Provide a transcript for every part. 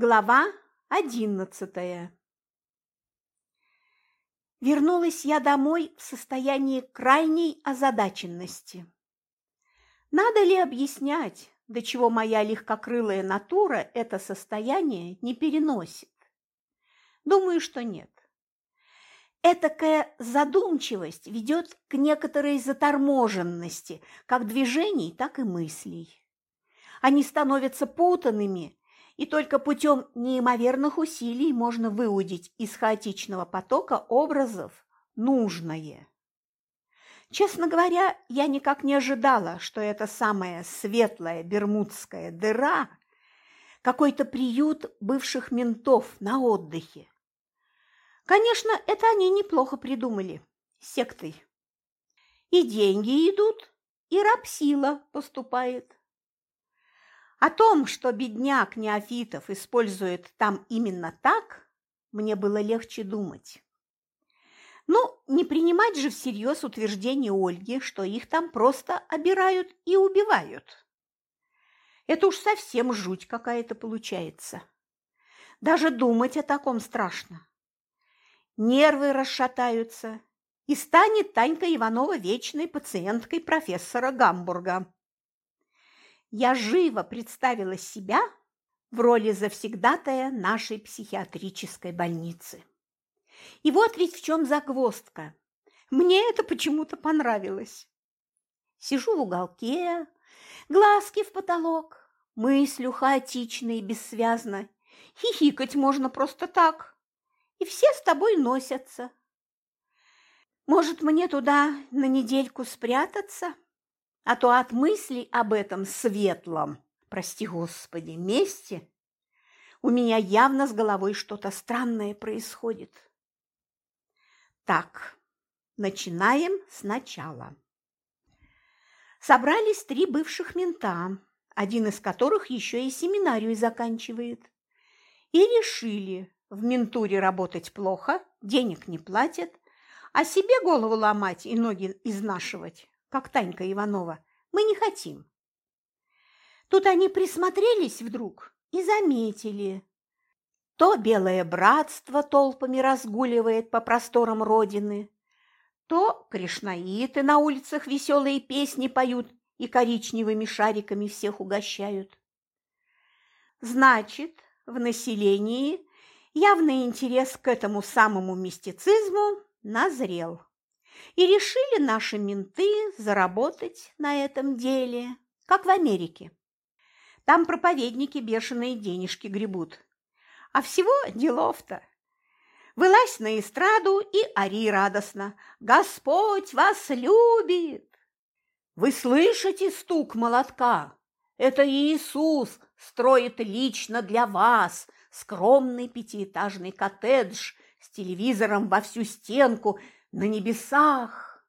Глава одиннадцатая Вернулась я домой в состоянии крайней озадаченности. Надо ли объяснять, до чего моя легкокрылая натура это состояние не переносит? Думаю, что нет. Этакая задумчивость ведет к некоторой заторможенности как движений, так и мыслей. Они становятся путанными и только путем неимоверных усилий можно выудить из хаотичного потока образов нужное. Честно говоря, я никак не ожидала, что эта самая светлая бермудская дыра – какой-то приют бывших ментов на отдыхе. Конечно, это они неплохо придумали, сектой. И деньги идут, и рабсила поступает. О том, что бедняк Неофитов использует там именно так, мне было легче думать. Ну, не принимать же всерьез утверждение Ольги, что их там просто обирают и убивают. Это уж совсем жуть какая-то получается. Даже думать о таком страшно. Нервы расшатаются, и станет Танька Иванова вечной пациенткой профессора Гамбурга я живо представила себя в роли завсегдатая нашей психиатрической больницы. И вот ведь в чем загвоздка. Мне это почему-то понравилось. Сижу в уголке, глазки в потолок, мыслю хаотично и бессвязно. Хихикать можно просто так, и все с тобой носятся. Может, мне туда на недельку спрятаться? А то от мыслей об этом светлом, прости господи, месте у меня явно с головой что-то странное происходит. Так, начинаем сначала. Собрались три бывших мента, один из которых еще и семинарию заканчивает, и решили, в ментуре работать плохо, денег не платят, а себе голову ломать и ноги изнашивать как Танька Иванова, мы не хотим. Тут они присмотрелись вдруг и заметили. То белое братство толпами разгуливает по просторам Родины, то кришнаиты на улицах веселые песни поют и коричневыми шариками всех угощают. Значит, в населении явный интерес к этому самому мистицизму назрел. И решили наши менты заработать на этом деле, как в Америке. Там проповедники бешеные денежки гребут. А всего делов-то. Вылазь на эстраду и ори радостно. «Господь вас любит!» Вы слышите стук молотка? Это Иисус строит лично для вас скромный пятиэтажный коттедж с телевизором во всю стенку – на небесах.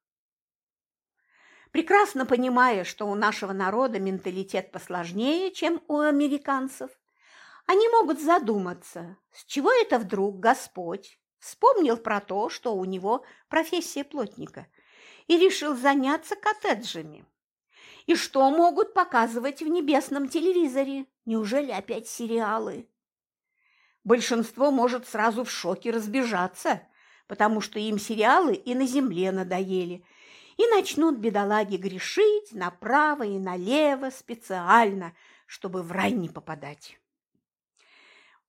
Прекрасно понимая, что у нашего народа менталитет посложнее, чем у американцев, они могут задуматься, с чего это вдруг Господь вспомнил про то, что у него профессия плотника, и решил заняться коттеджами. И что могут показывать в небесном телевизоре? Неужели опять сериалы? Большинство может сразу в шоке разбежаться, потому что им сериалы и на земле надоели, и начнут бедолаги грешить направо и налево специально, чтобы в рай не попадать.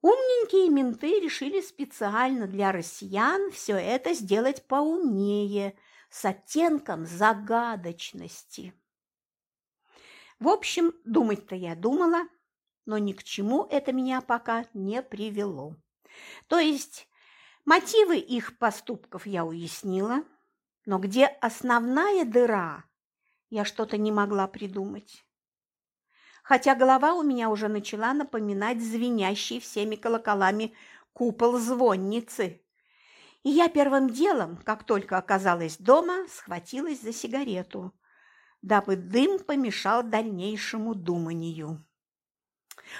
Умненькие менты решили специально для россиян все это сделать поумнее, с оттенком загадочности. В общем, думать-то я думала, но ни к чему это меня пока не привело. То есть Мотивы их поступков я уяснила, но где основная дыра, я что-то не могла придумать. Хотя голова у меня уже начала напоминать звенящий всеми колоколами купол звонницы. И я первым делом, как только оказалась дома, схватилась за сигарету, дабы дым помешал дальнейшему думанию.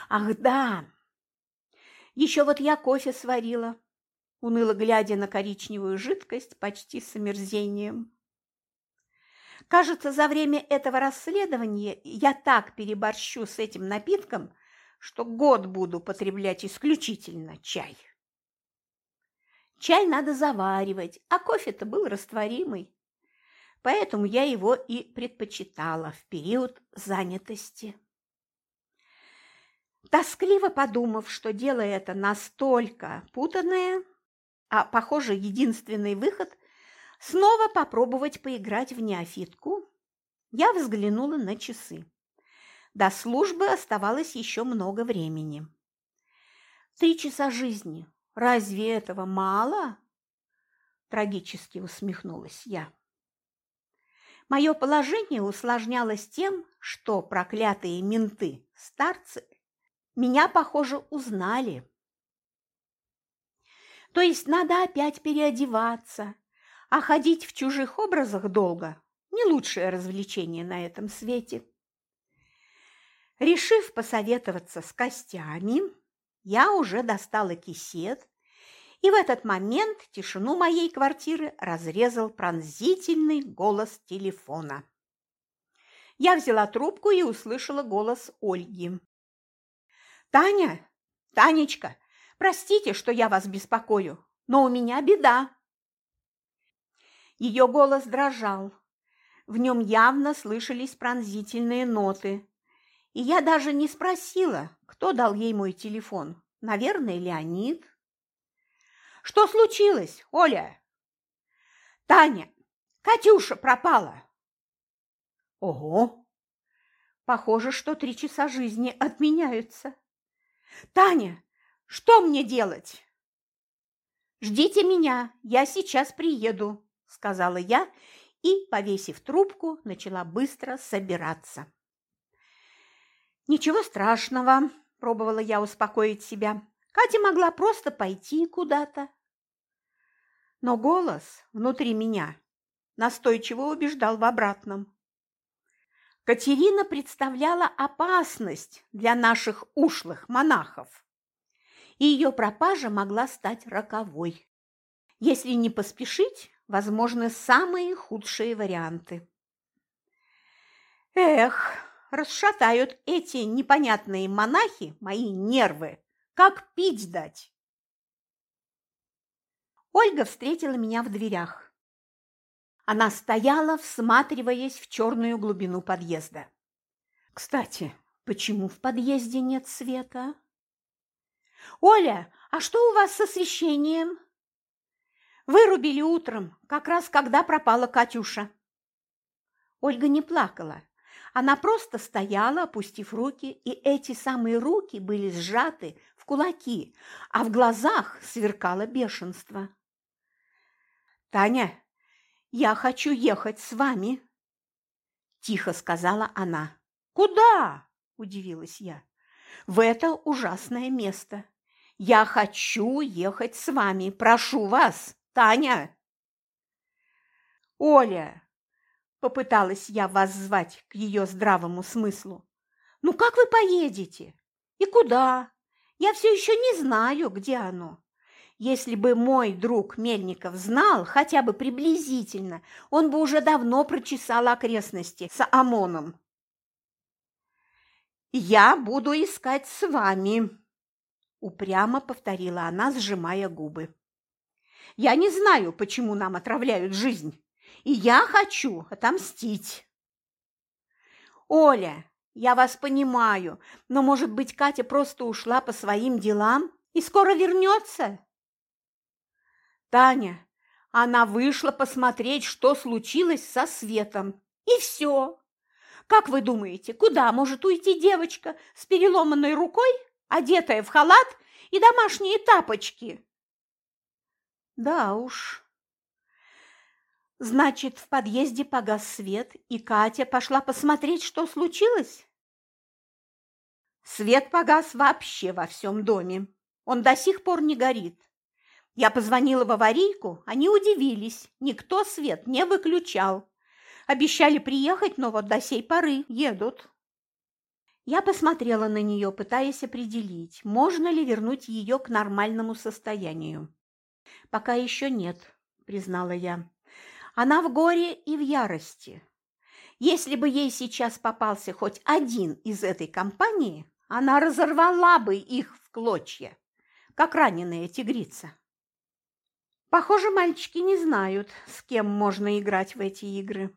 Ах да! Еще вот я кофе сварила, уныло глядя на коричневую жидкость почти с омерзением. Кажется, за время этого расследования я так переборщу с этим напитком, что год буду потреблять исключительно чай. Чай надо заваривать, а кофе-то был растворимый. Поэтому я его и предпочитала в период занятости. Тоскливо подумав, что дело это настолько путанное, а, похоже, единственный выход – снова попробовать поиграть в неофитку, я взглянула на часы. До службы оставалось еще много времени. Три часа жизни. Разве этого мало? Трагически усмехнулась я. Мое положение усложнялось тем, что проклятые менты, старцы, меня, похоже, узнали. То есть надо опять переодеваться, а ходить в чужих образах долго – не лучшее развлечение на этом свете. Решив посоветоваться с костями, я уже достала кисет, и в этот момент тишину моей квартиры разрезал пронзительный голос телефона. Я взяла трубку и услышала голос Ольги. «Таня! Танечка! Простите, что я вас беспокою, но у меня беда!» Ее голос дрожал. В нем явно слышались пронзительные ноты. И я даже не спросила, кто дал ей мой телефон. Наверное, Леонид. Что случилось, Оля? Таня, Катюша пропала. Ого! Похоже, что три часа жизни отменяются. Таня, что мне делать? Ждите меня, я сейчас приеду, сказала я и, повесив трубку, начала быстро собираться. Ничего страшного, пробовала я успокоить себя. Катя могла просто пойти куда-то. Но голос внутри меня настойчиво убеждал в обратном. Катерина представляла опасность для наших ушлых монахов, и ее пропажа могла стать роковой. Если не поспешить, возможны самые худшие варианты. Эх, расшатают эти непонятные монахи мои нервы, как пить дать. Ольга встретила меня в дверях. Она стояла, всматриваясь в черную глубину подъезда. Кстати, почему в подъезде нет света? Оля, а что у вас с освещением? Вырубили утром, как раз когда пропала Катюша. Ольга не плакала, она просто стояла, опустив руки, и эти самые руки были сжаты в кулаки, а в глазах сверкало бешенство. «Таня, я хочу ехать с вами», – тихо сказала она. «Куда?» – удивилась я. «В это ужасное место. Я хочу ехать с вами. Прошу вас, Таня!» «Оля, Попыталась я вас звать к ее здравому смыслу. «Ну как вы поедете? И куда? Я все еще не знаю, где оно. Если бы мой друг Мельников знал хотя бы приблизительно, он бы уже давно прочесал окрестности с ОМОНом». «Я буду искать с вами», – упрямо повторила она, сжимая губы. «Я не знаю, почему нам отравляют жизнь и я хочу отомстить. Оля, я вас понимаю, но, может быть, Катя просто ушла по своим делам и скоро вернется? Таня, она вышла посмотреть, что случилось со Светом. И все. Как вы думаете, куда может уйти девочка с переломанной рукой, одетая в халат и домашние тапочки? Да уж, Значит, в подъезде погас свет, и Катя пошла посмотреть, что случилось? Свет погас вообще во всем доме. Он до сих пор не горит. Я позвонила в аварийку, они удивились. Никто свет не выключал. Обещали приехать, но вот до сей поры едут. Я посмотрела на нее, пытаясь определить, можно ли вернуть ее к нормальному состоянию. «Пока еще нет», – признала я. Она в горе и в ярости. Если бы ей сейчас попался хоть один из этой компании, она разорвала бы их в клочья, как раненая тигрица. Похоже, мальчики не знают, с кем можно играть в эти игры.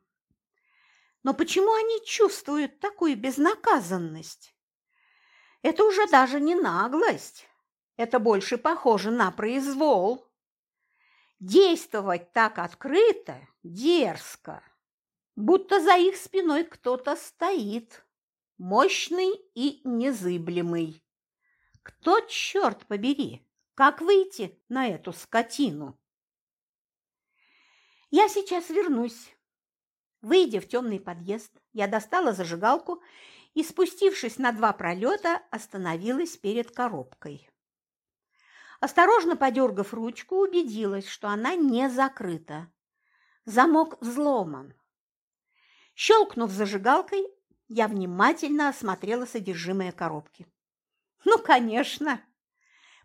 Но почему они чувствуют такую безнаказанность? Это уже даже не наглость, это больше похоже на произвол. Действовать так открыто, дерзко, будто за их спиной кто-то стоит, мощный и незыблемый. Кто, черт побери, как выйти на эту скотину? Я сейчас вернусь. Выйдя в темный подъезд, я достала зажигалку и, спустившись на два пролета, остановилась перед коробкой. Осторожно подергав ручку, убедилась, что она не закрыта. Замок взломан. Щелкнув зажигалкой, я внимательно осмотрела содержимое коробки. Ну, конечно,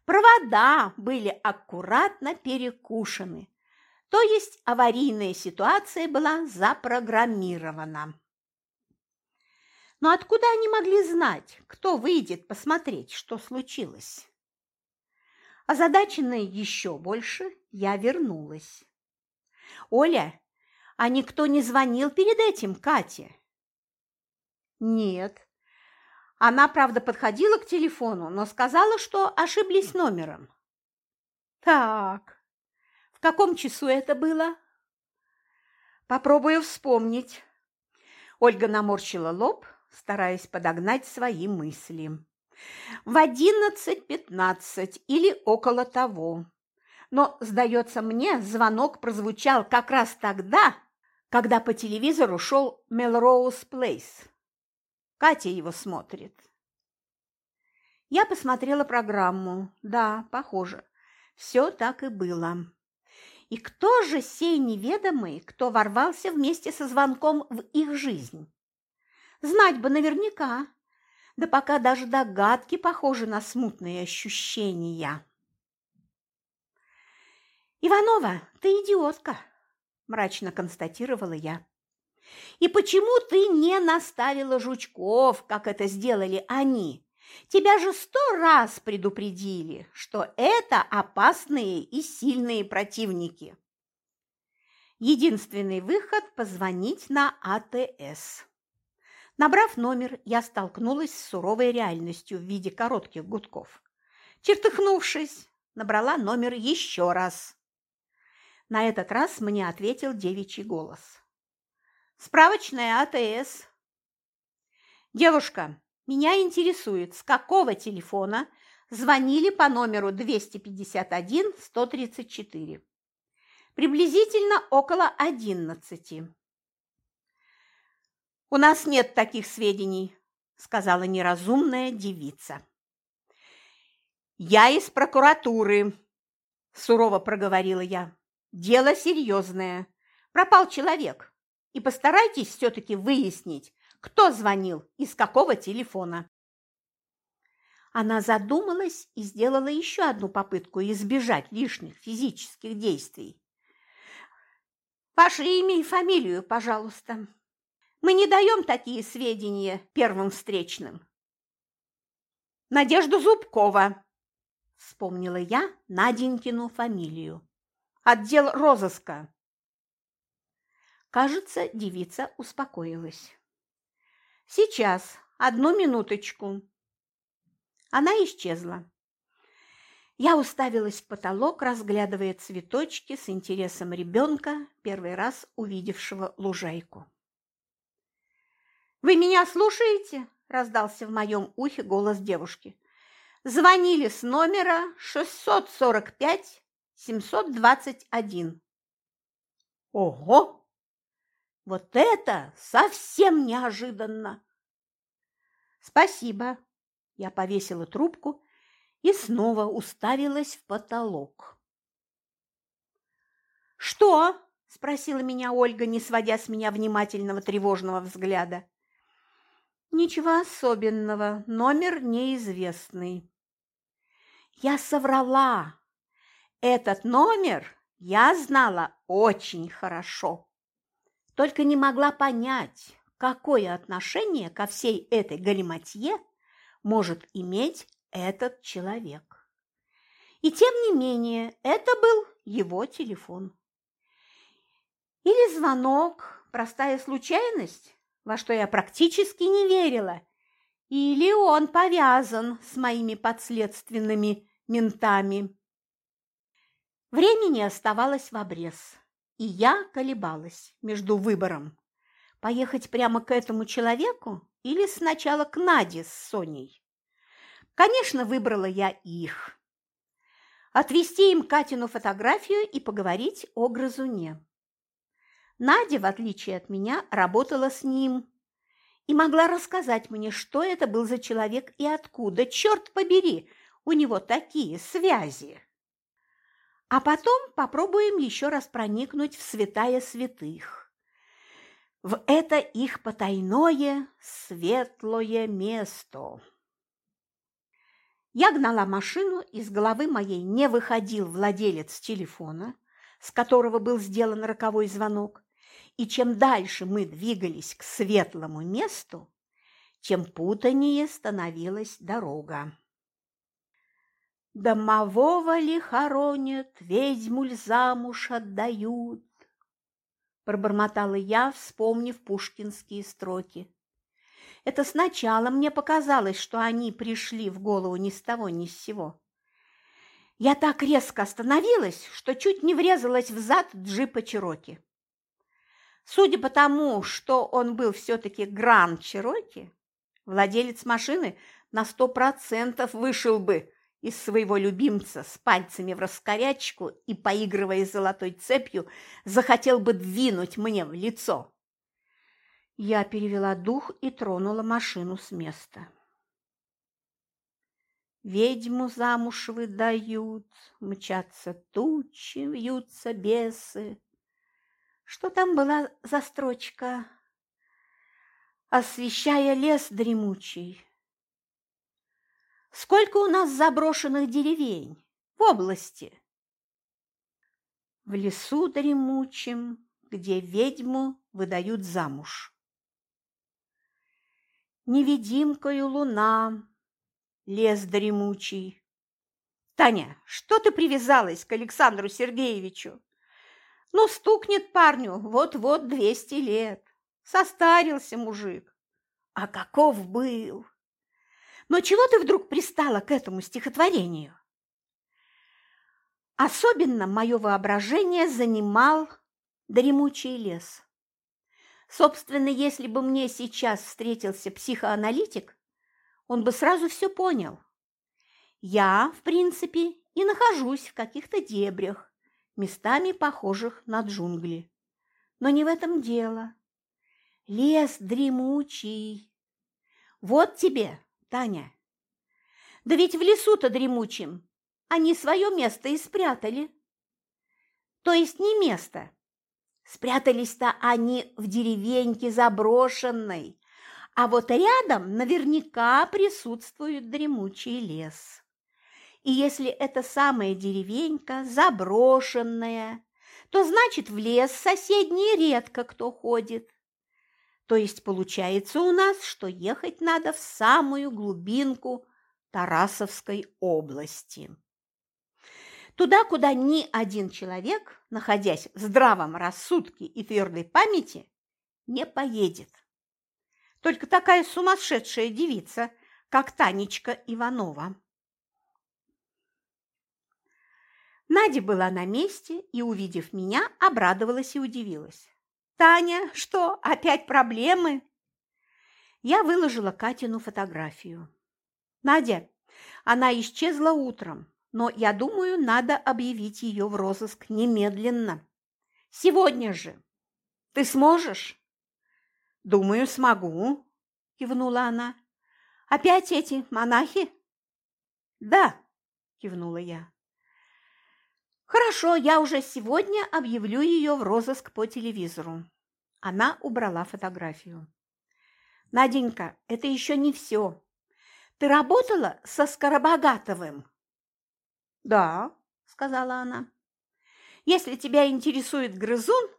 провода были аккуратно перекушены, то есть аварийная ситуация была запрограммирована. Но откуда они могли знать, кто выйдет посмотреть, что случилось? Озадаченная еще больше, я вернулась. «Оля, а никто не звонил перед этим Кате?» «Нет». Она, правда, подходила к телефону, но сказала, что ошиблись номером. «Так, в каком часу это было?» «Попробую вспомнить». Ольга наморщила лоб, стараясь подогнать свои мысли в одиннадцать-пятнадцать или около того. Но, сдается мне, звонок прозвучал как раз тогда, когда по телевизору шел Мелроуз Плейс. Катя его смотрит. Я посмотрела программу. Да, похоже, все так и было. И кто же сей неведомый, кто ворвался вместе со звонком в их жизнь? Знать бы наверняка да пока даже догадки похожи на смутные ощущения. «Иванова, ты идиотка!» – мрачно констатировала я. «И почему ты не наставила жучков, как это сделали они? Тебя же сто раз предупредили, что это опасные и сильные противники». Единственный выход – позвонить на АТС. Набрав номер, я столкнулась с суровой реальностью в виде коротких гудков. Чертыхнувшись, набрала номер еще раз. На этот раз мне ответил девичий голос. «Справочная АТС». «Девушка, меня интересует, с какого телефона звонили по номеру 251-134?» «Приблизительно около одиннадцати». «У нас нет таких сведений», – сказала неразумная девица. «Я из прокуратуры», – сурово проговорила я. «Дело серьезное. Пропал человек. И постарайтесь все-таки выяснить, кто звонил и с какого телефона». Она задумалась и сделала еще одну попытку избежать лишних физических действий. «Ваше имя и фамилию, пожалуйста», мы не даем такие сведения первым встречным. Надежда Зубкова, вспомнила я Наденькину фамилию. Отдел розыска. Кажется, девица успокоилась. Сейчас, одну минуточку. Она исчезла. Я уставилась в потолок, разглядывая цветочки с интересом ребенка, первый раз увидевшего лужайку. «Вы меня слушаете?» – раздался в моем ухе голос девушки. «Звонили с номера 645-721». «Ого! Вот это совсем неожиданно!» «Спасибо!» – я повесила трубку и снова уставилась в потолок. «Что?» – спросила меня Ольга, не сводя с меня внимательного тревожного взгляда. Ничего особенного, номер неизвестный. Я соврала. Этот номер я знала очень хорошо. Только не могла понять, какое отношение ко всей этой галиматье может иметь этот человек. И тем не менее, это был его телефон. Или звонок, простая случайность, во что я практически не верила, или он повязан с моими подследственными ментами. Времени оставалось в обрез, и я колебалась между выбором – поехать прямо к этому человеку или сначала к Наде с Соней. Конечно, выбрала я их. Отвести им Катину фотографию и поговорить о грызуне. Надя, в отличие от меня, работала с ним и могла рассказать мне, что это был за человек и откуда, черт побери, у него такие связи. А потом попробуем еще раз проникнуть в святая святых, в это их потайное светлое место. Я гнала машину, из головы моей не выходил владелец телефона, с которого был сделан роковой звонок, и чем дальше мы двигались к светлому месту, тем путанее становилась дорога. Домового ли хоронят, ведьму ль замуж отдают? Пробормотала я, вспомнив пушкинские строки. Это сначала мне показалось, что они пришли в голову ни с того ни с сего. Я так резко остановилась, что чуть не врезалась в зад джипа Чироки. Судя по тому, что он был все-таки Гранд Чироки, владелец машины на сто процентов вышел бы из своего любимца с пальцами в раскорячку и, поигрывая золотой цепью, захотел бы двинуть мне в лицо. Я перевела дух и тронула машину с места. Ведьму замуж выдают, мчатся тучи, вьются бесы. Что там была за строчка? Освещая лес дремучий. Сколько у нас заброшенных деревень в области? В лесу дремучем, где ведьму выдают замуж. Невидимкою луна, лес дремучий. Таня, что ты привязалась к Александру Сергеевичу? Ну, стукнет парню вот-вот двести лет. Состарился мужик. А каков был! Но чего ты вдруг пристала к этому стихотворению? Особенно мое воображение занимал дремучий лес. Собственно, если бы мне сейчас встретился психоаналитик, он бы сразу все понял. Я, в принципе, и нахожусь в каких-то дебрях, местами похожих на джунгли. Но не в этом дело. Лес дремучий. Вот тебе, Таня. Да ведь в лесу-то дремучим они свое место и спрятали. То есть не место. Спрятались-то они в деревеньке заброшенной, а вот рядом наверняка присутствует дремучий лес. И если эта самая деревенька заброшенная, то значит в лес соседний редко кто ходит. То есть получается у нас, что ехать надо в самую глубинку Тарасовской области. Туда, куда ни один человек, находясь в здравом рассудке и твердой памяти, не поедет. Только такая сумасшедшая девица, как Танечка Иванова. Надя была на месте и, увидев меня, обрадовалась и удивилась. «Таня, что, опять проблемы?» Я выложила Катину фотографию. «Надя, она исчезла утром, но, я думаю, надо объявить ее в розыск немедленно. Сегодня же. Ты сможешь?» «Думаю, смогу», – кивнула она. «Опять эти монахи?» «Да», – кивнула я. Хорошо, я уже сегодня объявлю ее в розыск по телевизору. Она убрала фотографию. Наденька, это еще не все. Ты работала со Скоробогатовым? Да, сказала она. Если тебя интересует грызун,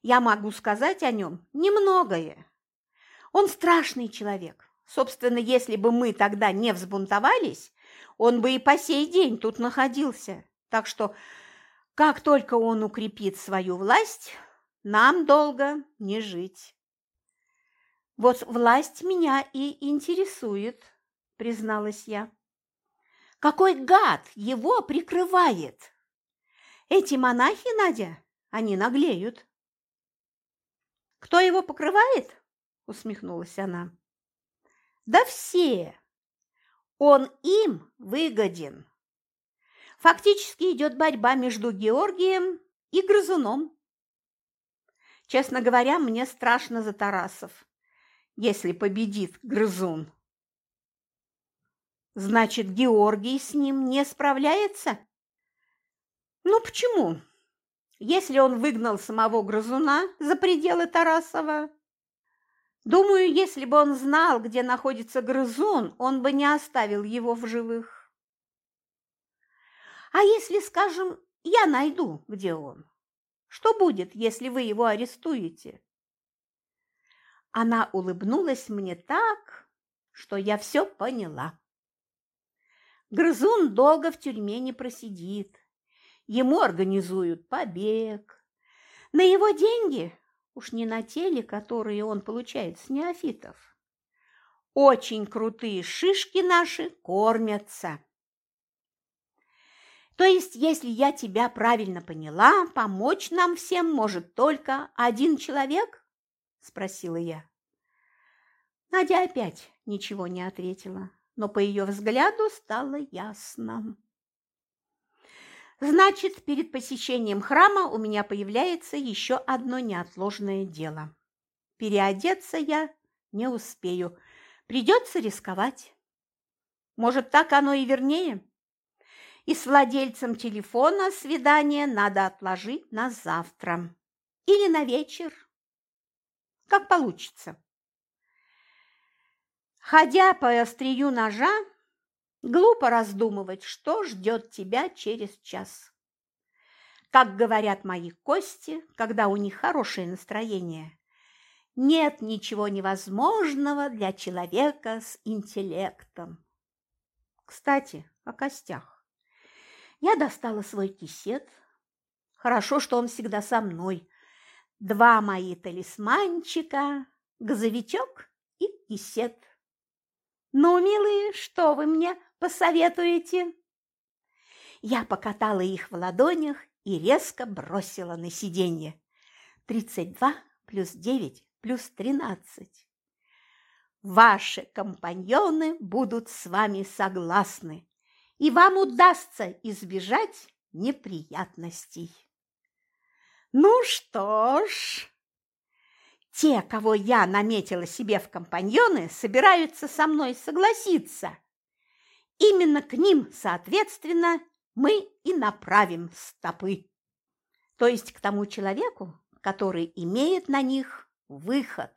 я могу сказать о нем немногое. Он страшный человек, Собственно, если бы мы тогда не взбунтовались, он бы и по сей день тут находился. Так что, как только он укрепит свою власть, нам долго не жить. Вот власть меня и интересует, призналась я. Какой гад его прикрывает? Эти монахи, Надя, они наглеют. Кто его покрывает? усмехнулась она. Да все. Он им выгоден. Фактически идет борьба между Георгием и грызуном. Честно говоря, мне страшно за Тарасов, если победит грызун. Значит, Георгий с ним не справляется? Ну почему? Если он выгнал самого грызуна за пределы Тарасова, думаю, если бы он знал, где находится грызун, он бы не оставил его в живых. А если, скажем, я найду, где он? Что будет, если вы его арестуете? Она улыбнулась мне так, что я все поняла. Грызун долго в тюрьме не просидит. Ему организуют побег. На его деньги, уж не на теле, которые он получает с неофитов. Очень крутые шишки наши кормятся. То есть, если я тебя правильно поняла, помочь нам всем может только один человек? Спросила я. Надя опять ничего не ответила но по ее взгляду стало ясно. Значит, перед посещением храма у меня появляется еще одно неотложное дело. Переодеться я не успею, придется рисковать. Может, так оно и вернее? И с владельцем телефона свидание надо отложить на завтра или на вечер, как получится. Ходя по острию ножа, глупо раздумывать, что ждет тебя через час. Как говорят мои кости, когда у них хорошее настроение, нет ничего невозможного для человека с интеллектом. Кстати, о костях. Я достала свой кисет. Хорошо, что он всегда со мной. Два мои талисманчика, газовичок и кисет. «Ну, милые, что вы мне посоветуете?» Я покатала их в ладонях и резко бросила на сиденье. «Тридцать два плюс девять плюс тринадцать. Ваши компаньоны будут с вами согласны, и вам удастся избежать неприятностей». «Ну что ж...» Те, кого я наметила себе в компаньоны, собираются со мной согласиться. Именно к ним, соответственно, мы и направим стопы. То есть к тому человеку, который имеет на них выход.